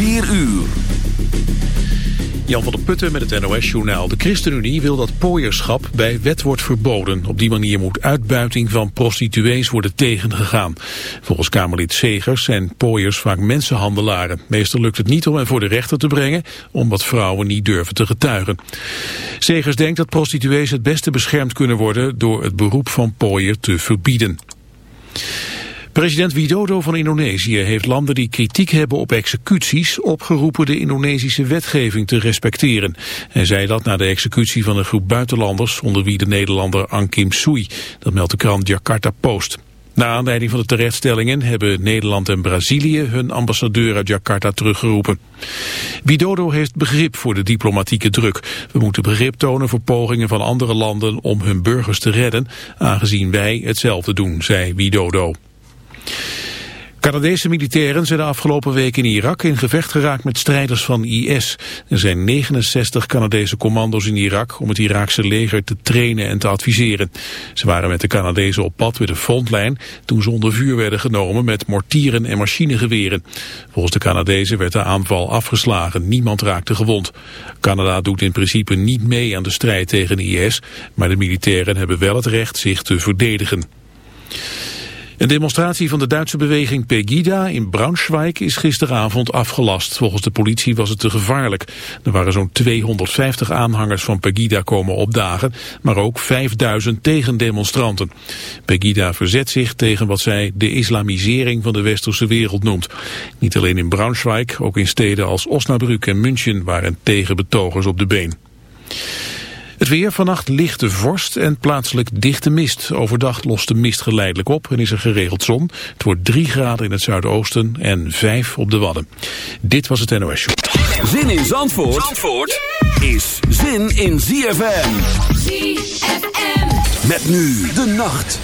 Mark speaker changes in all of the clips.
Speaker 1: 4 uur.
Speaker 2: Jan van der Putten met het NOS-journaal. De ChristenUnie wil dat pooierschap bij wet wordt verboden. Op die manier moet uitbuiting van prostituees worden tegengegaan. Volgens Kamerlid Segers zijn pooiers vaak mensenhandelaren. Meestal lukt het niet om hen voor de rechter te brengen... omdat vrouwen niet durven te getuigen. Segers denkt dat prostituees het beste beschermd kunnen worden... door het beroep van pooier te verbieden. President Widodo van Indonesië heeft landen die kritiek hebben op executies opgeroepen de Indonesische wetgeving te respecteren. Hij zei dat na de executie van een groep buitenlanders onder wie de Nederlander Ankim Sui. Dat meldt de krant Jakarta Post. Na aanleiding van de terechtstellingen hebben Nederland en Brazilië hun ambassadeur uit Jakarta teruggeroepen. Widodo heeft begrip voor de diplomatieke druk. We moeten begrip tonen voor pogingen van andere landen om hun burgers te redden, aangezien wij hetzelfde doen, zei Widodo. Canadese militairen zijn de afgelopen week in Irak in gevecht geraakt met strijders van IS. Er zijn 69 Canadese commando's in Irak om het Iraakse leger te trainen en te adviseren. Ze waren met de Canadezen op pad met de frontlijn toen ze onder vuur werden genomen met mortieren en machinegeweren. Volgens de Canadezen werd de aanval afgeslagen. Niemand raakte gewond. Canada doet in principe niet mee aan de strijd tegen IS, maar de militairen hebben wel het recht zich te verdedigen. Een demonstratie van de Duitse beweging Pegida in Braunschweig is gisteravond afgelast. Volgens de politie was het te gevaarlijk. Er waren zo'n 250 aanhangers van Pegida komen opdagen, maar ook 5000 tegendemonstranten. Pegida verzet zich tegen wat zij de islamisering van de westerse wereld noemt. Niet alleen in Braunschweig, ook in steden als Osnabrück en München waren tegenbetogers op de been. Het weer vannacht lichte vorst en plaatselijk dichte mist. Overdag lost de mist geleidelijk op en is er geregeld zon. Het wordt 3 graden in het zuidoosten en 5 op de Wadden. Dit was het NOS Show.
Speaker 1: Zin in Zandvoort, Zandvoort is zin in ZFM. ZFM. Met nu de nacht.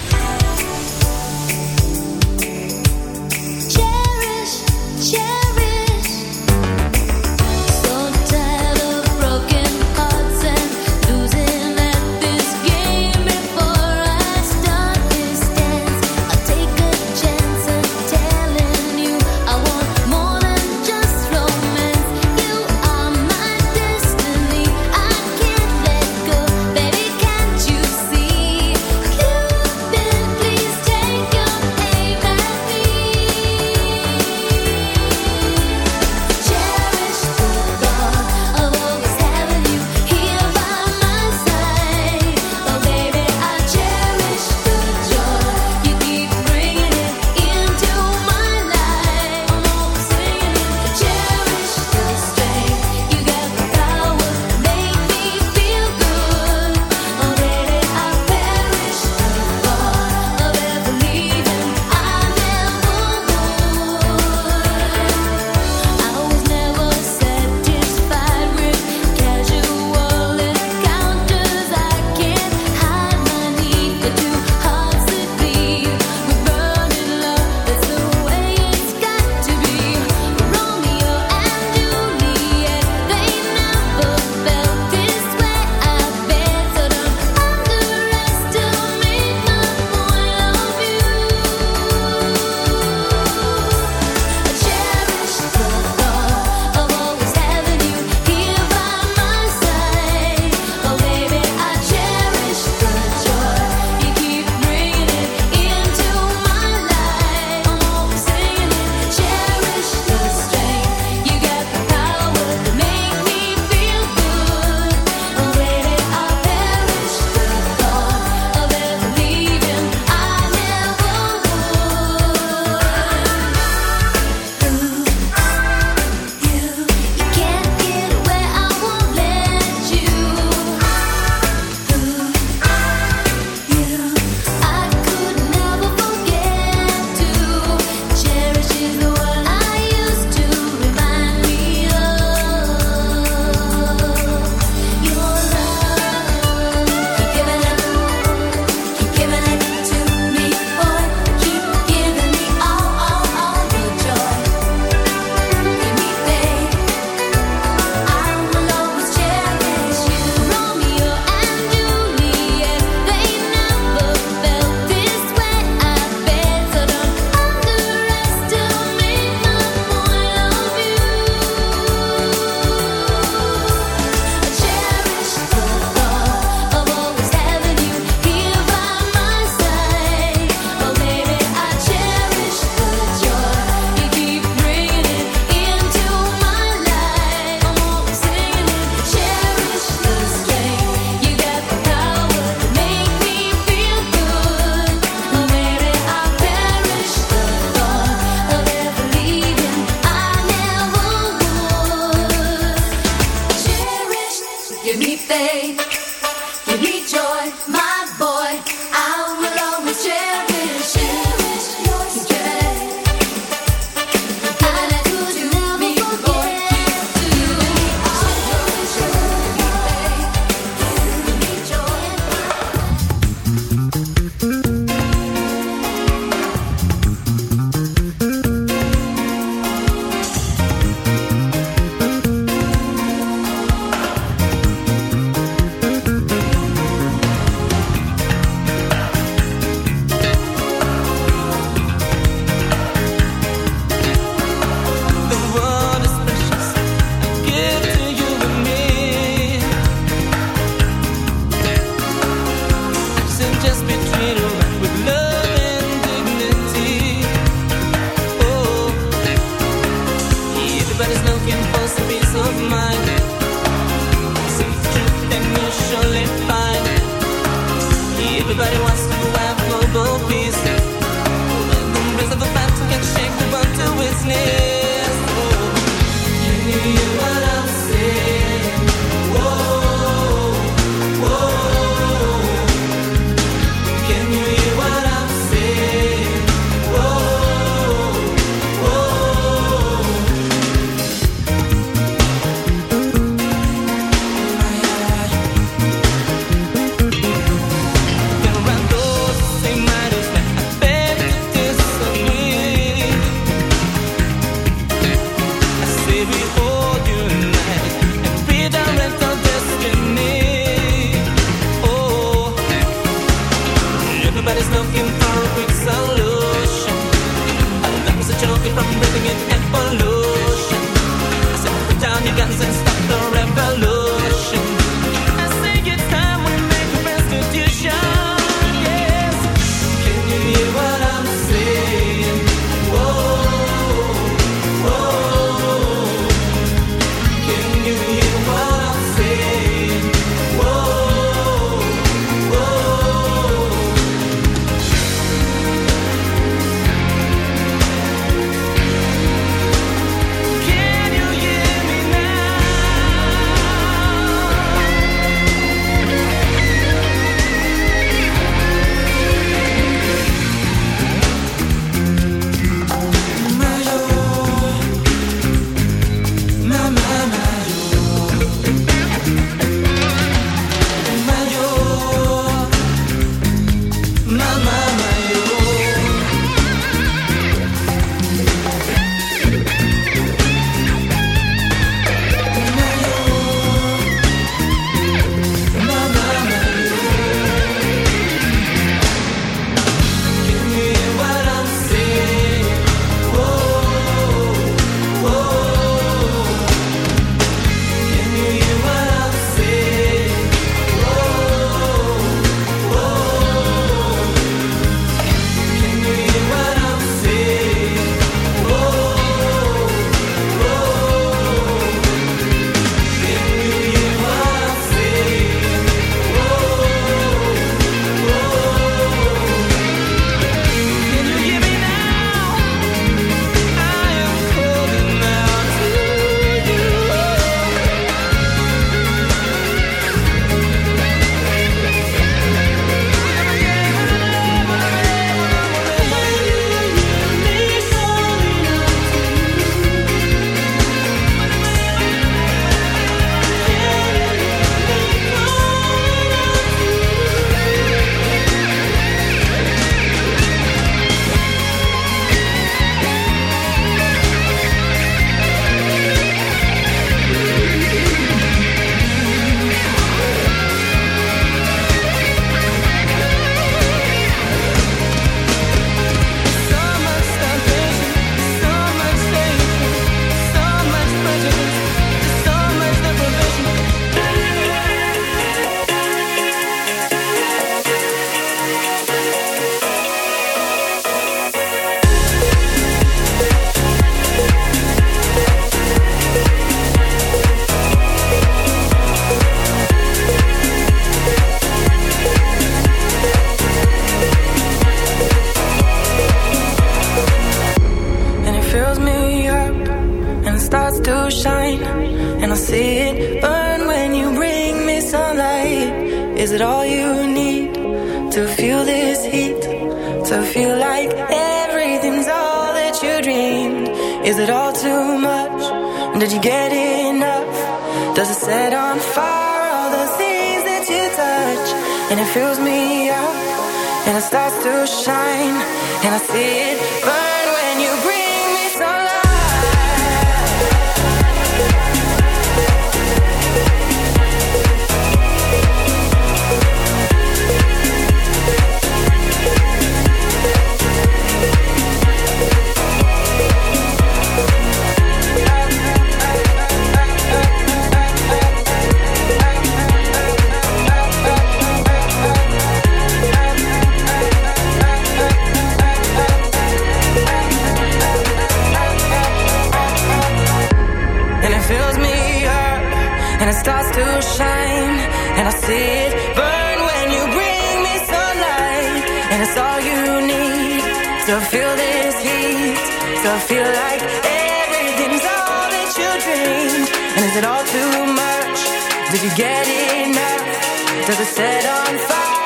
Speaker 3: you get enough? Does it set on fire?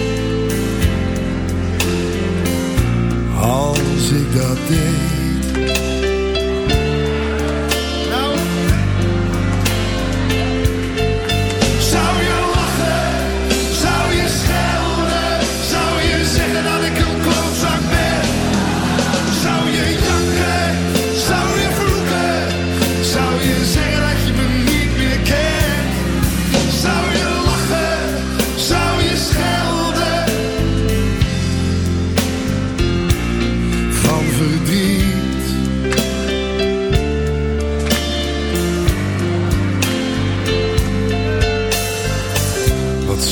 Speaker 4: als ik dat deed?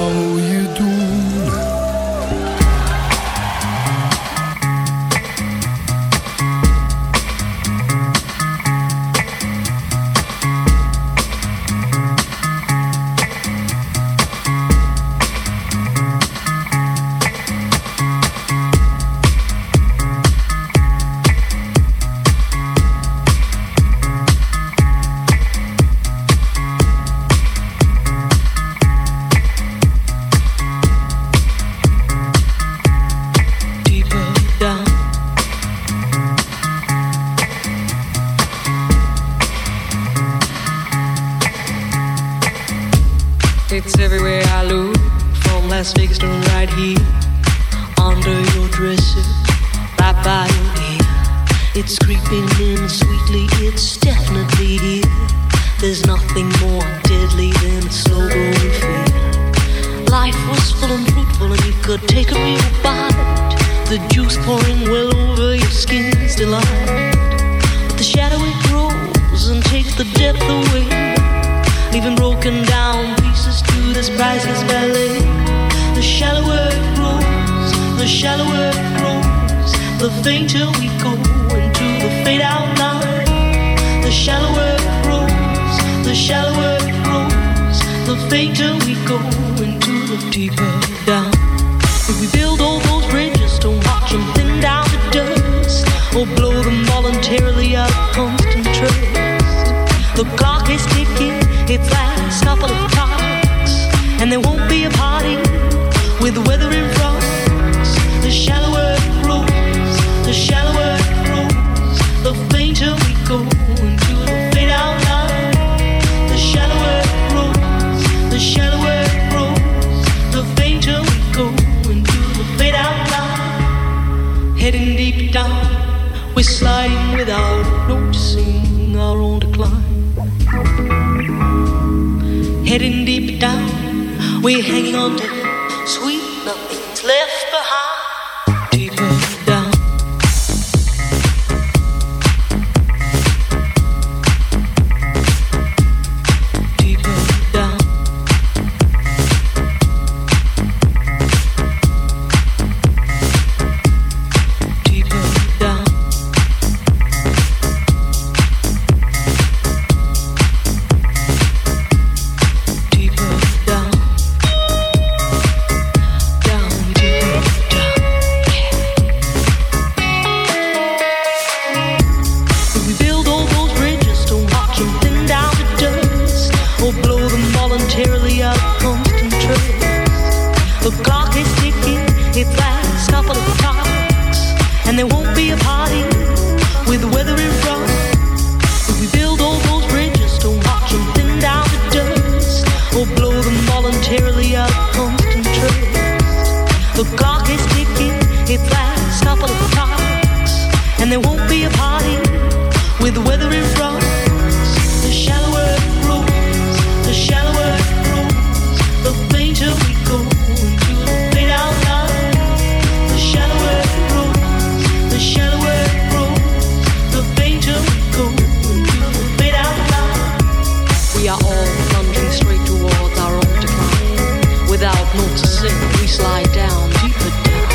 Speaker 5: know all plunging straight towards our own decline. Without noticing, we slide down, deeper down.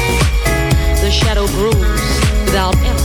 Speaker 5: The shadow grows without ever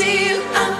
Speaker 6: see you. I'm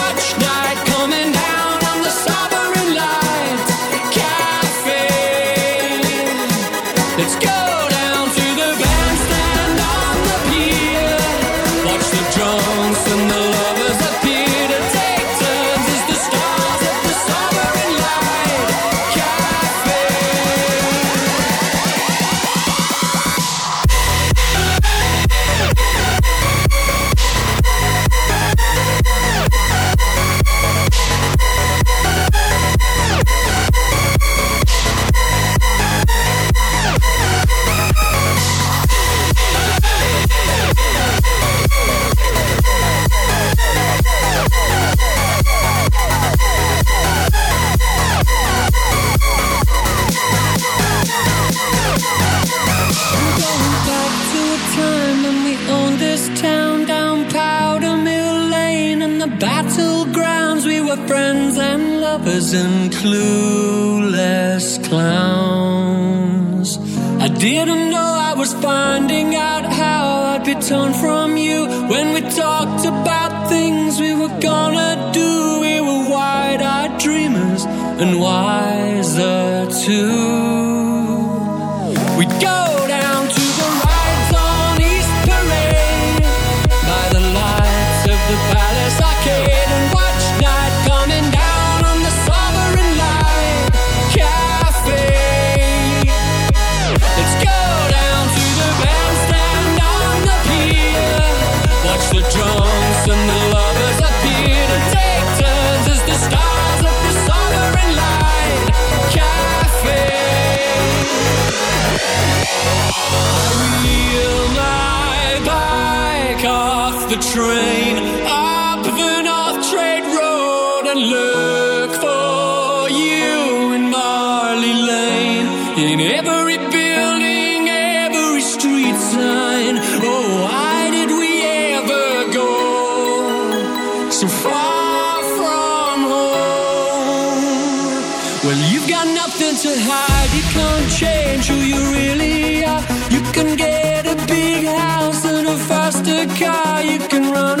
Speaker 7: car, you can run